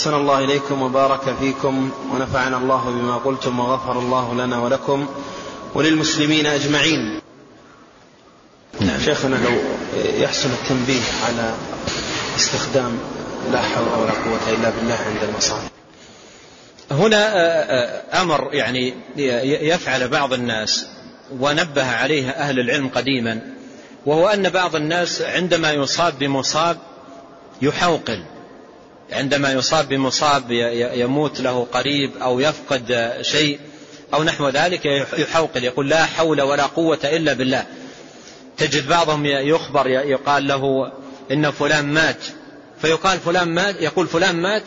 أحسن الله إليكم وبارك فيكم ونفعنا الله بما قلتم وغفر الله لنا ولكم وللمسلمين أجمعين. نعم. شيخنا لو يحسن التنبيه على استخدام لا حول ولا قوة إلا بالله عند المصائب هنا آه، آه، أمر يعني يفعل بعض الناس ونبه عليه أهل العلم قديما وهو أن بعض الناس عندما يصاب بمصاب يحوقل. عندما يصاب بمصاب يموت له قريب أو يفقد شيء أو نحو ذلك يحوقل يقول لا حول ولا قوة إلا بالله. تجد بعضهم يخبر يقال له إن فلان مات. فيقال فلان مات يقول فلان مات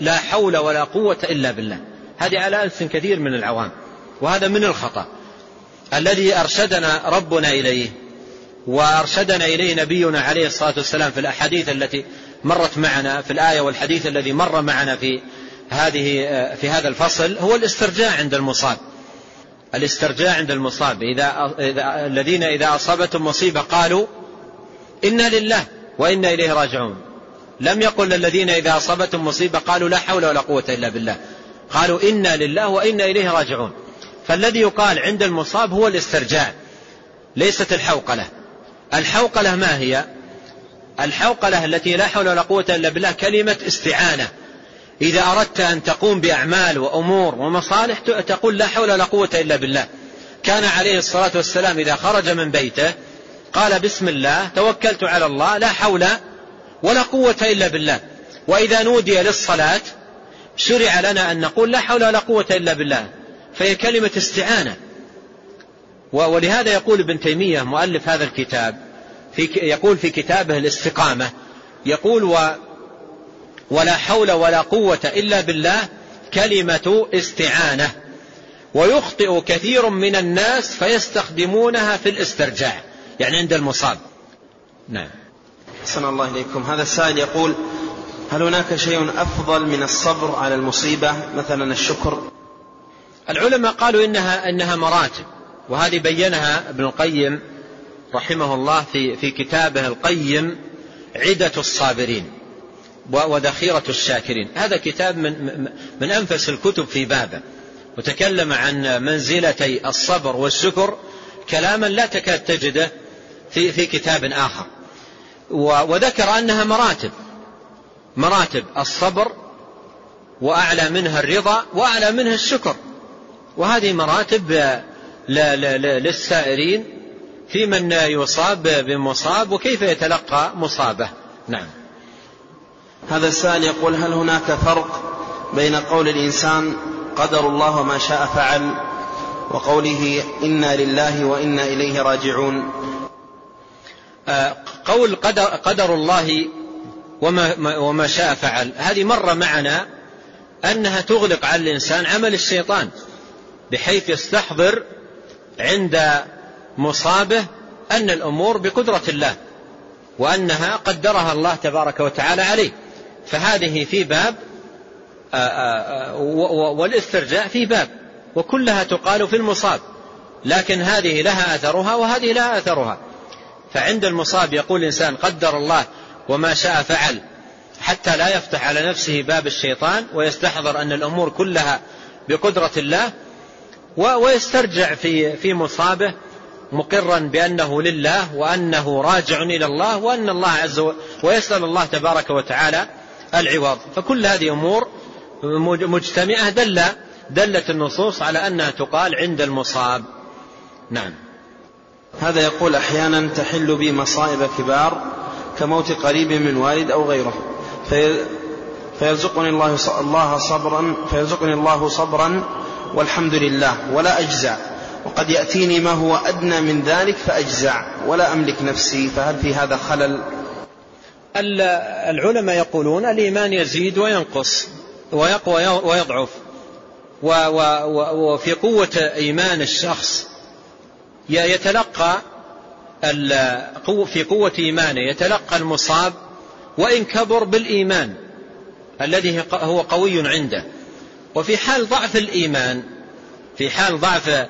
لا حول ولا قوة إلا بالله. هذه على ألسن كثير من العوام وهذا من الخطأ. الذي أرشدنا ربنا إليه وأرشدنا إليه نبينا عليه الصلاة والسلام في الأحاديث التي مرت معنا في الآية والحديث الذي مر معنا في هذه في هذا الفصل هو الاسترجاع عند المصاب. الاسترجاع عند المصاب. إذا, إذا الذين إذا أصابتهم مصيبة قالوا إنا لله وإنا إليه راجعون. لم يقل الذين إذا أصابتهم مصيبة قالوا لا حول ولا قوة إلا بالله. قالوا إنا لله وإنا إليه راجعون. فالذي يقال عند المصاب هو الاسترجاع ليست الحوقلة. الحوقلة ما هي؟ الحوقلة التي لا حول ولا قوة إلا بالله كلمة استعانة. إذا أردت أن تقوم بأعمال وأمور ومصالح تقول لا حول ولا قوة إلا بالله. كان عليه الصلاة والسلام إذا خرج من بيته قال بسم الله توكلت على الله لا حول ولا قوة إلا بالله. وإذا نودي للصلاة شرع لنا أن نقول لا حول ولا قوة إلا بالله. فهي كلمة استعانة. ولهذا يقول ابن تيمية مؤلف هذا الكتاب في يقول في كتابه الاستقامة يقول و ولا حول ولا قوة إلا بالله كلمة استعانة ويخطئ كثير من الناس فيستخدمونها في الاسترجاع يعني عند المصاب. نعم. أحسن الله إليكم. هذا السائل يقول هل هناك شيء أفضل من الصبر على المصيبة؟ مثلا الشكر. العلماء قالوا إنها, إنها مراتب وهذه بينها ابن القيم رحمه الله في, في كتابه القيم عدة الصابرين وذخيرة الشاكرين. هذا كتاب من, من أنفس الكتب في بابه. وتكلم عن منزلتي الصبر والشكر كلاما لا تكاد تجده في, في كتاب آخر. وذكر أنها مراتب مراتب الصبر وأعلى منها الرضا وأعلى منها الشكر. وهذه مراتب للسائرين في من يصاب بمصاب وكيف يتلقى مصابه؟ نعم. هذا السائل يقول هل هناك فرق بين قول الإنسان قدر الله وما شاء فعل وقوله إنا لله وإنا إليه راجعون؟ آه، قول قدر, قدر الله وما, وما شاء فعل هذه مر معنا أنها تغلق على الإنسان عمل الشيطان بحيث يستحضر عند مصابه أن الأمور بقدرة الله وأنها قدرها الله تبارك وتعالى عليه. فهذه في باب آه، آه، والاسترجاع في باب وكلها تقال في المصاب. لكن هذه لها أثرها وهذه لها أثرها. فعند المصاب يقول الإنسان قدر الله وما شاء فعل حتى لا يفتح على نفسه باب الشيطان ويستحضر أن الأمور كلها بقدرة الله ويسترجع في في مصابه مقرا بأنه لله وأنه راجع إلى الله وأن الله عز وجل ويسأل الله تبارك وتعالى العوض. فكل هذه أمور مجتمعة دل دلت النصوص على أنها تقال عند المصاب. نعم. هذا يقول أحيانا تحل بي مصائب كبار كموت قريب من والد أو غيره. في فيرزقني الله الله صبرا فيرزقني الله صبرا والحمد لله ولا أجزع وقد يأتيني ما هو أدنى من ذلك فأجزع ولا أملك نفسي فهل في هذا خلل؟ العلماء يقولون الإيمان يزيد وينقص ويقوى ويضعف وفي قوة إيمان الشخص يتلقى في قوة إيمانه يتلقى المصاب وإن كبر بالإيمان الذي هو قوي عنده. وفي حال ضعف الإيمان في حال ضعف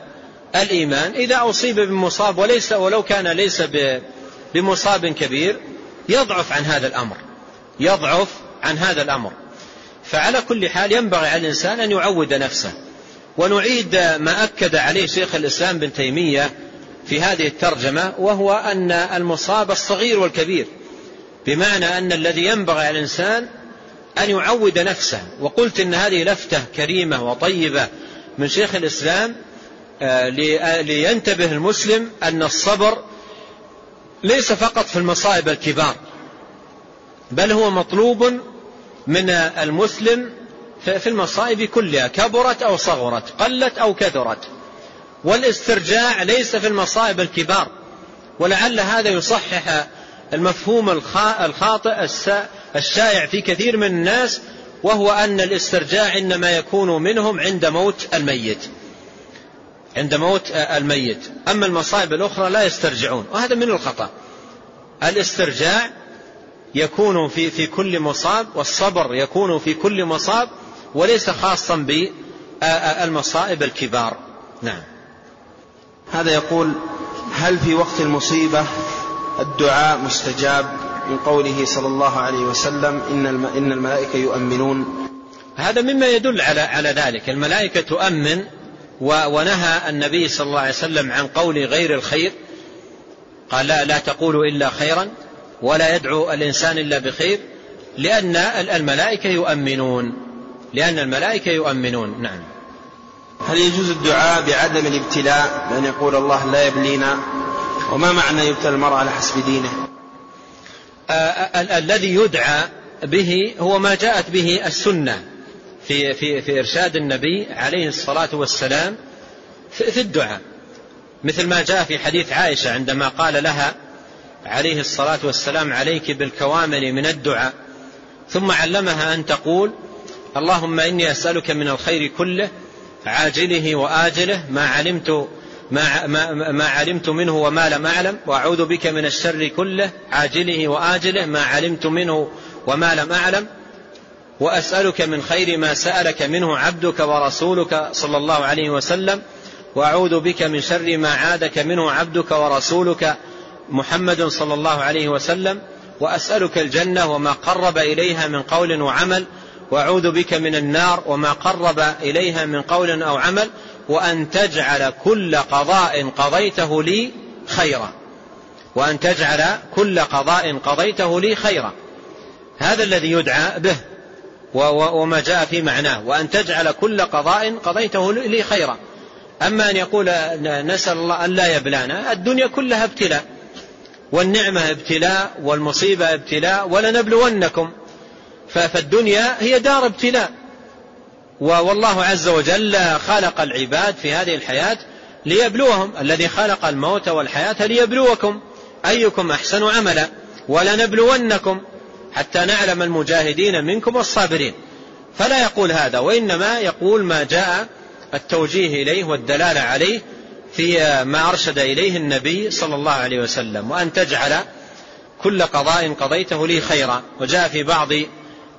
الإيمان. إذا أصيب بمصاب وليس ولو كان ليس بمصاب كبير يضعف عن هذا الأمر. يضعف عن هذا الأمر. فعلى كل حال ينبغي على الإنسان أن يعود نفسه. ونعيد ما أكد عليه شيخ الإسلام بن تيمية في هذه الترجمة وهو أن المصاب الصغير والكبير. بمعنى أن الذي ينبغي على الإنسان أن يعود نفسه. وقلت إن هذه لفتة كريمة وطيبة من شيخ الإسلام لينتبه المسلم أن الصبر ليس فقط في المصائب الكبار بل هو مطلوب من المسلم في المصائب كلها كبرت أو صغرت قلت أو كثرت. والاسترجاع ليس في المصائب الكبار ولعل هذا يصحح المفهوم الخاطئ الشائع في كثير من الناس وهو أن الاسترجاع إنما يكون منهم عند موت الميت. عند موت الميت. أما المصائب الأخرى لا يسترجعون وهذا من الخطأ. الاسترجاع يكون في في كل مصاب والصبر يكون في كل مصاب وليس خاصا بالمصائب الكبار. نعم. هذا يقول هل في وقت المصيبة الدعاء مستجاب من قوله صلى الله عليه وسلم إن إن الملائكة يؤمنون؟ هذا مما يدل على على ذلك. الملائكة تؤمن ونهى النبي صلى الله عليه وسلم عن قول غير الخير. قال لا, لا تقولوا إلا خيرا ولا يدعو الإنسان إلا بخير لأن الملائكة يؤمنون. لأن الملائكة يؤمنون. نعم. هل يجوز الدعاء بعدم الابتلاء؟ بأن يقول الله لا يبلينا وما معنى يبتلى المرء على حسب دينه؟ الذي يدعى به هو ما جاءت به السنة. في, في, في إرشاد النبي عليه الصلاة والسلام في الدعاء. مثل ما جاء في حديث عائشة عندما قال لها عليه الصلاة والسلام عليك بالكوامل من الدعاء ثم علمها أن تقول اللهم إني أسألك من الخير كله عاجله وآجله ما علمت ما, ما, ما علمت منه وما لم أعلم وأعوذ بك من الشر كله عاجله وآجله ما علمت منه وما لم أعلم. وأسألك من خير ما سألك منه عبدك ورسولك صلى الله عليه وسلم وأعوذ بك من شر ما عادك منه عبدك ورسولك محمد صلى الله عليه وسلم وأسألك الجنة وما قرب إليها من قول وعمل وأعوذ بك من النار وما قرب إليها من قول أو عمل وأن تجعل كل قضاء قضيته لي خيرا. وأن تجعل كل قضاء قضيته لي خيرا. هذا الذي يدعى به. وما جاء في معناه. وأن تجعل كل قضاء قضيته لي خيرا. أما أن يقول نسأل الله أن لا يبلانا الدنيا كلها ابتلاء. والنعمة ابتلاء والمصيبة ابتلاء ولنبلونكم. فالدنيا هي دار ابتلاء. والله عز وجل خلق العباد في هذه الحياة ليبلوهم. الذي خلق الموت والحياة ليبلوكم. أيكم أحسن عملا؟ ولنبلونكم. حتى نعلم المجاهدين منكم والصابرين. فلا يقول هذا وإنما يقول ما جاء التوجيه إليه والدلالة عليه في ما أرشد إليه النبي صلى الله عليه وسلم وأن تجعل كل قضاء قضيته لي خيرا. وجاء في بعض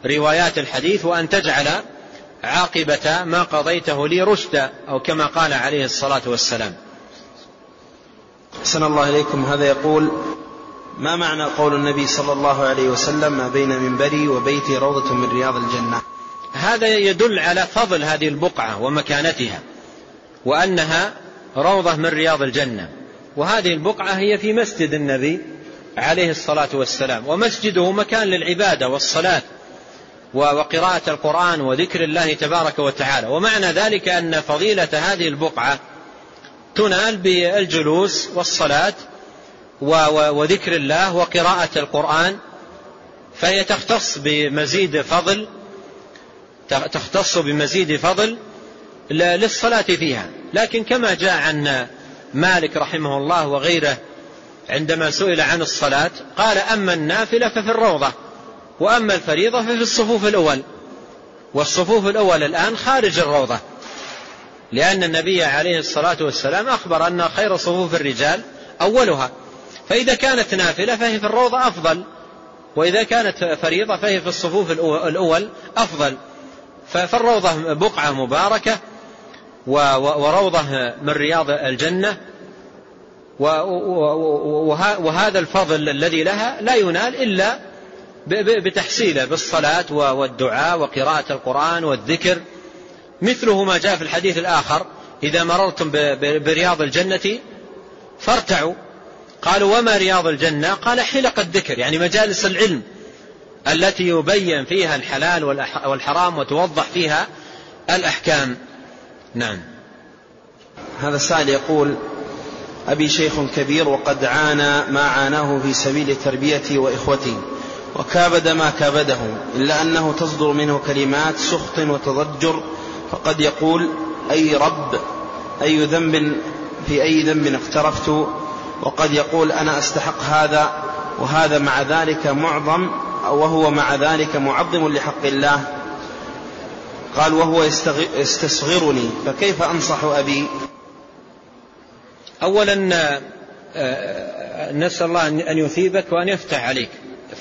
روايات الحديث وأن تجعل عاقبة ما قضيته لي رشدا أو كما قال عليه الصلاة والسلام. أحسن الله إليكم. هذا يقول ما معنى قول النبي صلى الله عليه وسلم ما بين منبري وبيتي روضة من رياض الجنة هذا يدل على فضل هذه البقعة ومكانتها وأنها روضة من رياض الجنة. وهذه البقعة هي في مسجد النبي عليه الصلاة والسلام ومسجده مكان للعبادة والصلاة وقراءة القرآن وذكر الله تبارك وتعالى. ومعنى ذلك أن فضيلة هذه البقعة تنال بالجلوس والصلاة وذكر الله وقراءة القرآن فهي تختص بمزيد فضل تختص بمزيد فضل للصلاة فيها. لكن كما جاء عن مالك رحمه الله وغيره عندما سئل عن الصلاة قال أما النافلة ففي الروضة وأما الفريضة ففي الصفوف الأول والصفوف الأول الآن خارج الروضة. لأن النبي عليه الصلاة والسلام أخبر أن خير صفوف الرجال أولها. فإذا كانت نافلة فهي في الروضة أفضل. وإذا كانت فريضة فهي في الصفوف الأول أفضل. فالروضة بقعة مباركة وروضة من رياض الجنة. وهذا الفضل الذي لها لا ينال إلا بتحصيله بالصلاة والدعاء وقراءة القرآن والذكر. مثله ما جاء في الحديث الآخر إذا مررتم برياض الجنة فارتعوا. قالوا وما رياض الجنة؟ قال حلق الذكر يعني مجالس العلم التي يبين فيها الحلال والحرام وتوضح فيها الأحكام. نعم. هذا السائل يقول أبي شيخ كبير وقد عانى ما عاناه في سبيل تربيتي وإخوتي وكابد ما كابده إلا أنه تصدر منه كلمات سخط وتضجر فقد يقول أي رب أي ذنب في أي ذنب اقترفت وقد يقول أنا أستحق هذا وهذا مع ذلك معظم وهو مع ذلك معظم لحق الله. قال وهو يستصغرني. فكيف أنصح أبي؟ أولا آه، نسأل الله أن يثيبك وأن يفتح عليك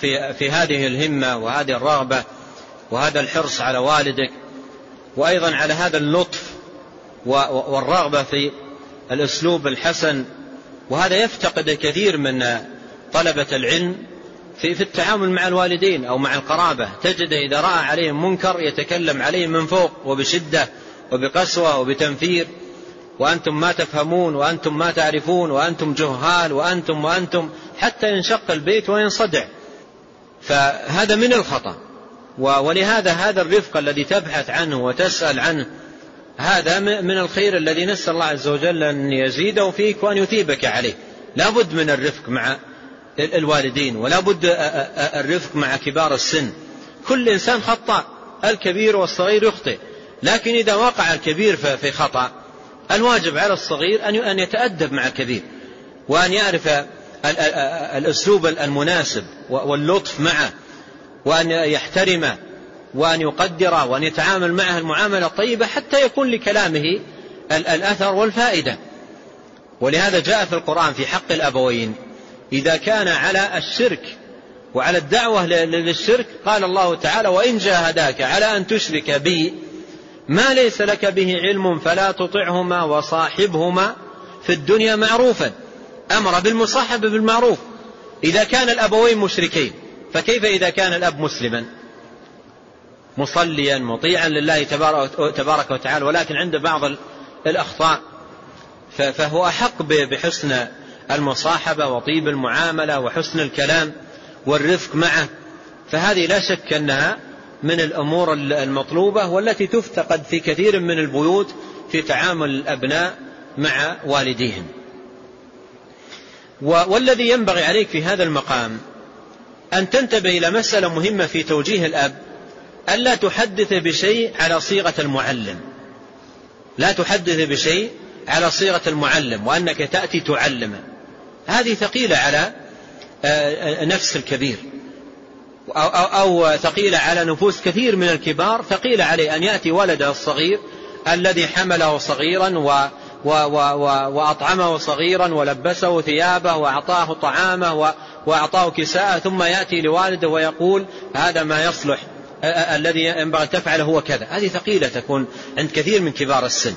في, في هذه الهمة وهذه الرغبة وهذا الحرص على والدك وأيضا على هذا اللطف والرغبة في الأسلوب الحسن وهذا يفتقد كثير من طلبة العلم في, في التعامل مع الوالدين أو مع القرابة. تجده إذا رأى عليهم منكر يتكلم عليهم من فوق وبشدة وبقسوة وبتنفير. وأنتم ما تفهمون وأنتم ما تعرفون وأنتم جهال وأنتم وأنتم حتى ينشق البيت وينصدع. فهذا من الخطأ. ولهذا هذا الرفق الذي تبحث عنه وتسأل عنه هذا من الخير الذي نسأل الله عز وجل أن يزيده فيك وأن يثيبك عليه. لا بد من الرفق مع الوالدين ولا بد الرفق مع كبار السن. كل إنسان خطأ الكبير والصغير يخطئ. لكن إذا وقع الكبير في خطأ الواجب على الصغير أن يتأدب مع الكبير وأن يعرف الأسلوب المناسب واللطف معه وأن يحترمه وأن يقدره وأن يتعامل معه المعاملة الطيبة حتى يكون لكلامه الأثر والفائدة. ولهذا جاء في القرآن في حق الأبوين إذا كان على الشرك وعلى الدعوة للشرك قال الله تعالى وإن جاهداك على أن تشرك بي ما ليس لك به علم فلا تطعهما وصاحبهما في الدنيا معروفا. أمر بالمصاحبة بالمعروف. إذا كان الأبوين مشركين فكيف إذا كان الأب مسلما؟ مصليا مطيعا لله تبارك وتعالى ولكن عنده بعض الأخطاء. فهو أحق بحسن المصاحبة وطيب المعاملة وحسن الكلام والرفق معه. فهذه لا شك أنها من الأمور المطلوبة والتي تفتقد في كثير من البيوت في تعامل الأبناء مع والديهم. والذي ينبغي عليك في هذا المقام أن تنتبه إلى مسألة مهمة في توجيه الأب ألا تحدث بشيء على صيغة المعلم. لا تحدث بشيء على صيغة المعلم وأنك تأتي تعلمه هذه ثقيلة على آه، نفس الكبير. أو ثقيلة على نفوس كثير من الكبار ثقيلة عليه أن يأتي ولده الصغير الذي حمله صغيرا و و و و وأطعمه صغيرا ولبسه ثيابه وأعطاه طعامه وأعطاه كساءه ثم يأتي لوالده ويقول هذا ما يصلح. الذي ينبغي تفعله هو كذا. هذه ثقيلة تكون عند كثير من كبار السن.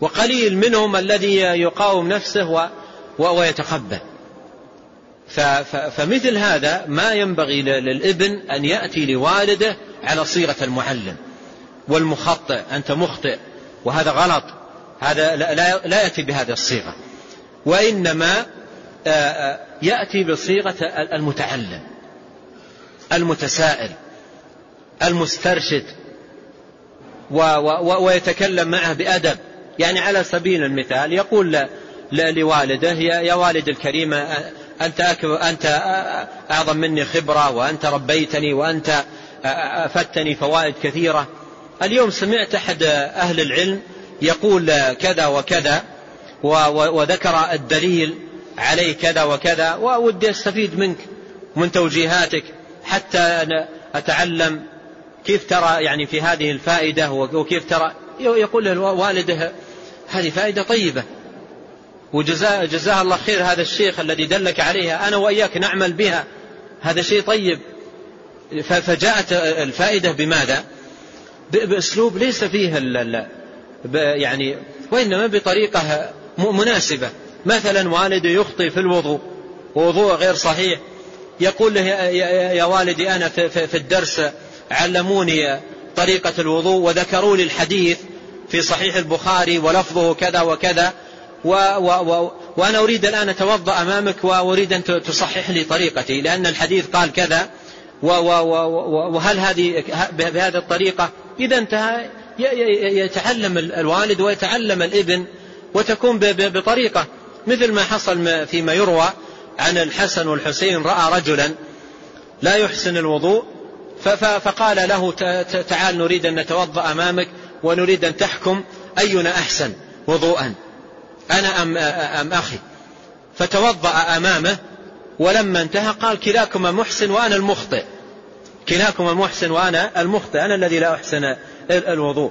وقليل منهم الذي يقاوم نفسه ويتقبل. فمثل هذا ما ينبغي للابن أن يأتي لوالده على صيغة المعلم والمخطئ. أنت مخطئ وهذا غلط. هذا لا يأتي بهذه الصيغة. وإنما يأتي بصيغة المتعلم المتسائل. المسترشد ويتكلم معه بأدب. يعني على سبيل المثال يقول لوالده يا والد الكريم أنت, أنت أعظم مني خبرة وأنت ربيتني وأنت أفدتني فوائد كثيرة. اليوم سمعت أحد أهل العلم يقول كذا وكذا وذكر الدليل عليه كذا وكذا وودي أستفيد منك ومن توجيهاتك حتى أتعلم كيف ترى يعني في هذه الفائدة وكيف ترى؟ يقول والده هذه فائدة طيبة. وجزاه جزاه الله خير هذا الشيخ الذي دلك عليها. أنا وإياك نعمل بها. هذا شيء طيب. فجاءت الفائدة بماذا؟ بأسلوب ليس فيه يعني وإنما بطريقة مناسبة. مثلا والده يخطي في الوضوء ووضوء غير صحيح. يقول له يا والدي أنا في الدرس علموني طريقة الوضوء وذكروا لي الحديث في صحيح البخاري ولفظه كذا وكذا. و و و وأنا أريد الآن أتوضأ أمامك وأريد أن تصحح لي طريقتي لأن الحديث قال كذا. و و و وهل هذه بهذه الطريقة؟ إذا انتهى. يتعلم الوالد ويتعلم الإبن وتكون بطريقة مثل ما حصل فيما يروى عن الحسن والحسين رأى رجلا لا يحسن الوضوء فقال له تعال نريد أن نتوضأ أمامك ونريد أن تحكم أينا أحسن وضوءا أنا أم, أم أخي. فتوضأ أمامه ولما انتهى قال كلاكما محسن وأنا المخطئ. كلاكما محسن وأنا المخطئ أنا الذي لا أحسن الوضوء.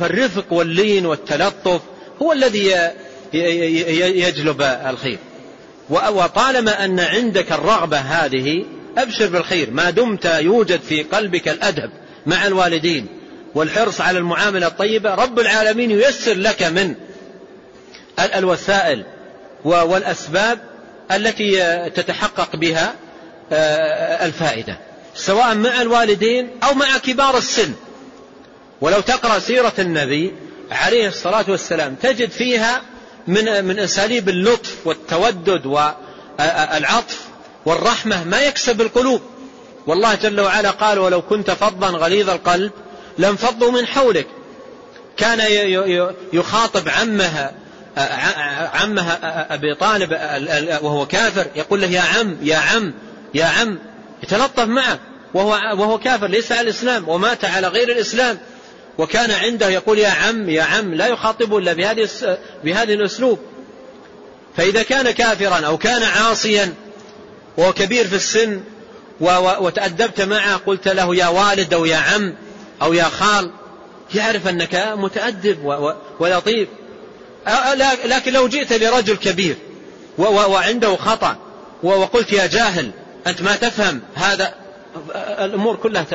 فالرفق واللين والتلطف هو الذي يجلب الخير. وطالما أن عندك الرغبة هذه أبشر بالخير. ما دمت يوجد في قلبك الأدب مع الوالدين والحرص على المعاملة الطيبة رب العالمين ييسر لك من الوسائل والأسباب التي تتحقق بها الفائدة. سواء مع الوالدين أو مع كبار السن. ولو تقرأ سيرة النبي عليه الصلاة والسلام تجد فيها من من أساليب اللطف والتودد والعطف والرحمة ما يكسب القلوب. والله جل وعلا قال ولو كنت فظا غليظ القلب لانفضوا من حولك. كان يخاطب عمها عمها أبي طالب وهو كافر. يقول له يا عم يا عم يا عم يتلطف معه. وهو, وهو كافر ليس على الإسلام ومات على غير الإسلام. وكان عنده يقول يا عم يا عم لا يخاطبه إلا بهذه بهذه الأسلوب. فإذا كان كافرا أو كان عاصيا وهو كبير في السن وتأدبت معه قلت له يا والد أو يا عم أو يا خال يعرف أنك متأدب ولطيف. لكن لو جئت لرجل كبير وعنده خطأ وقلت يا جاهل أنت ما تفهم هذا الأمور كلها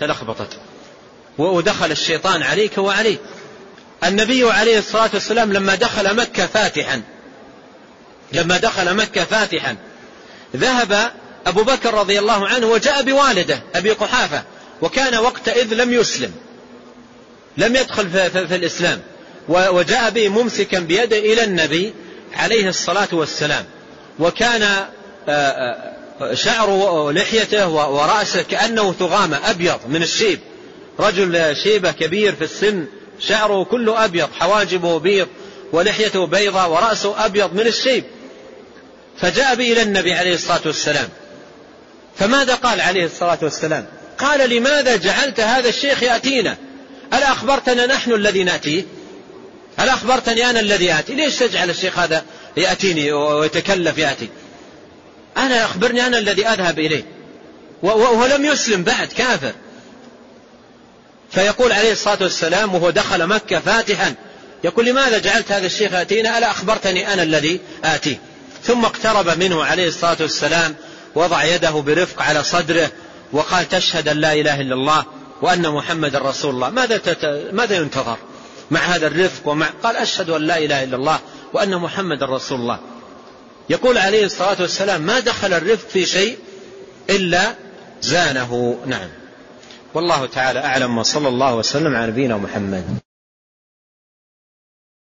تلخبطت. ودخل الشيطان عليك وعليه النبي عليه الصلاة والسلام لما دخل مكة فاتحا لما دخل مكة فاتحا ذهب أبو بكر رضي الله عنه وجاء بوالده أبي قحافة وكان وقتئذ لم يسلم. لم يدخل في, في, الإسلام. وجاء به ممسكا بيده إلى النبي عليه الصلاة والسلام. وكان شعر لحيته ورأسه كأنه ثغامة أبيض من الشيب. رجل شيبة كبير في السن شعره كله أبيض حواجبه بيض ولحيته بيضة ورأسه أبيض من الشيب. فجاء به إلى النبي عليه الصلاة والسلام. فماذا قال عليه الصلاة والسلام؟ قال لماذا جعلت هذا الشيخ يأتينا؟ ألا أخبرتنا نحن الذي نأتيه ألا أخبرتني أنا الذي آتي؟ ليش تجعل الشيخ هذا يأتيني ويتكلف يأتي؟ أنا أخبرني أنا الذي أذهب إليه. وهو لم يسلم بعد كافر. فيقول عليه الصلاة والسلام وهو دخل مكة فاتحا. يقول لماذا جعلت هذا الشيخ يأتينا؟ ألا أخبرتني أنا الذي آتيه ثم اقترب منه عليه الصلاة والسلام وضع يده برفق على صدره وقال تشهد أن لا إله إلا الله وأن محمد رسول الله. ماذا, تت... ماذا ينتظر مع هذا الرفق ومع قال أشهد أن لا إله إلا الله وأن محمد رسول الله. يقول عليه الصلاة والسلام ما دخل الرفق في شيء إلا زانه. نعم. والله تعالى أعلم وصلى الله وسلم على نبينا محمد.